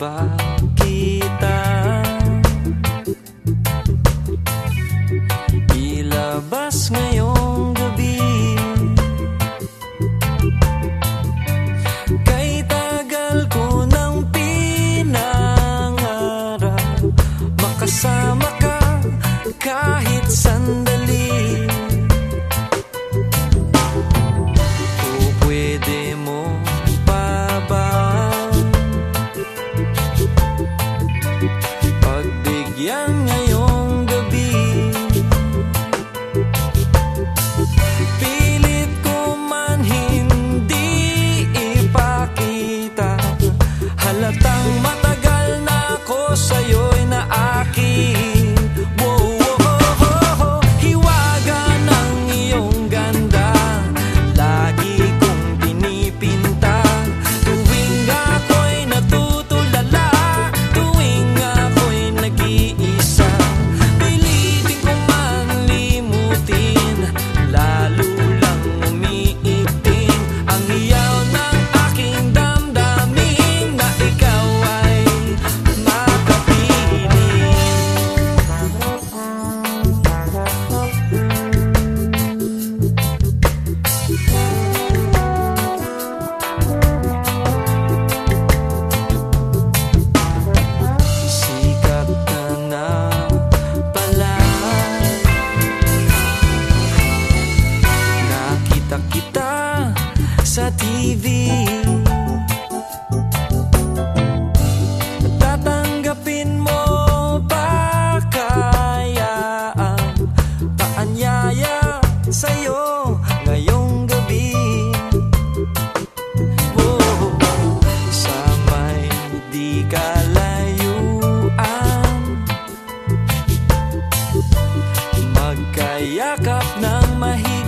ba kita? Ilabas ngayong gabi Kay tagal ko nang pinangarap Makasama ka la tan sa TV Tatanggapin mo pa kaya ang paanyaya sa'yo ngayong gabi? Oh, Sa may di kalayuan Magkayakap ng mahirap.